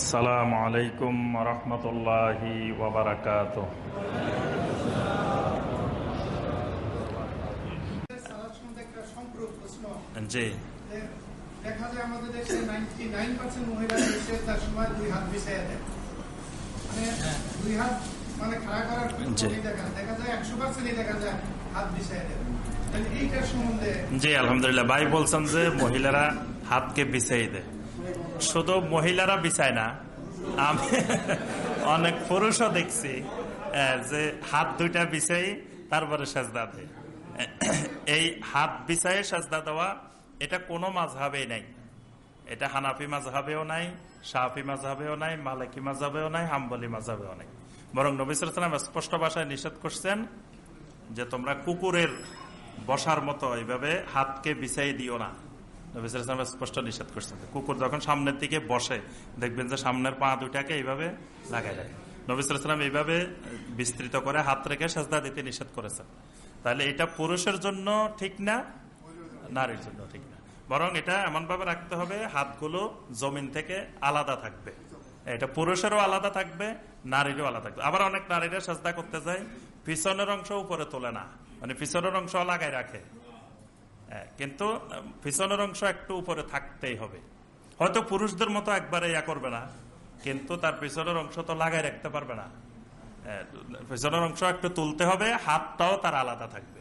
আসসালামু আলাইকুম রহমতুল্লাহি ওবরাকাত জি। দেখা যায় আমাদের দেশে নাইনটি নাইন পার্সেন্ট মহিলা দেশে তার সময় দুই হাত বিছাইয়া দেয়। মানে দুই হাত মানে খাড়া করার দেখা যায়। একশো পার্সেন্টই দেখা যায় হাত বিছাইয়া দেয়। তাহলে এইটার সম্বন্ধে জি আলহামদুলিল্লাহ। ভাই বলছেন যে মহিলারা হাতকে বিছাই দেয়। শুধু মহিলারা বিছায় না, আমি অনেক পুরুষও দেখছি যে হাত দুইটা বিছাই তারপরে সাজদা দেয়। এই হাত বিছাই সাজদা দেওয়া, এটা কোনো মাঝহাবেই নাই। এটা হানাফি মাঝহাবেও নাই শাহি মাঝহাবেও নাই, মালিকি মাঝহাবেও নাই, হাম্বলি মাঝহাবেও নাই। বরং নবিসাম স্পষ্ট ভাষায় নিষেধ করছেন যে তোমরা কুকুরের বসার মতো এইভাবে হাতকে বিছাই দিও না। নবিসাম স্পষ্ট নিষেধ করছেন কুকুর যখন সামনের দিকে বসে, দেখবেন যে সামনের পা দুটাকে এইভাবে লাগাই রাখে নবিসাম এইভাবে বিস্তৃত করে হাত রেখে সাজদা দিতে নিষেধ করেছেন তাহলে এটা পুরুষের জন্য ঠিক না? নারীর জন্য ঠিক না। বরং এটা এমন ভাবে রাখতে হবে, হাতগুলো জমিন থেকে আলাদা থাকবে। এটা পুরুষেরও আলাদা থাকবে, নারীরও আলাদা থাকবে। আবার অনেক নারীরা সাজদা করতে যায়, পিছনের অংশ উপরে তোলে না। মানে পিছনের অংশ লাগাই রাখে। কিন্তু পিছনের অংশ একটু উপরে থাকতেই হবে। হয়তো পুরুষদের মতো একবারে ইয়া করবে না, কিন্তু তার পিছনের অংশ তো লাগাই রাখতে পারবে না। পিছনের অংশ একটু তুলতে হবে, হাতটাও তার আলাদা থাকবে।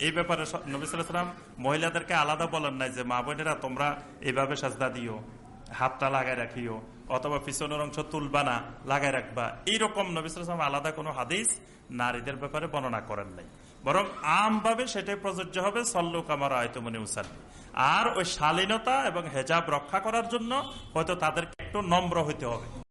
এই ব্যাপারে স- নবী সাল্লাম মহিলাদেরকে আলাদা বলেন নাই যে, মা বোনেরা, তোমরা এইভাবে সাজদা দিও, হাতটা লাগাই রাখিও। অথবা পিছনের অংশ তুলবা না, লাগাই রাখবা। এইরকম নবিসাম আলাদা কোনো হাদিস নারীদের ব্যাপারে বর্ণনা করেন নাই। বরং আমভাবে সেটাই প্রযোজ্য হবে, সল্লু কামার আয়তমনি উসাল্লি। আর ওই শালীনতা এবং হেজাব রক্ষা করার জন্য হয়তো তাদেরকে একটু নম্র হইতে হবে।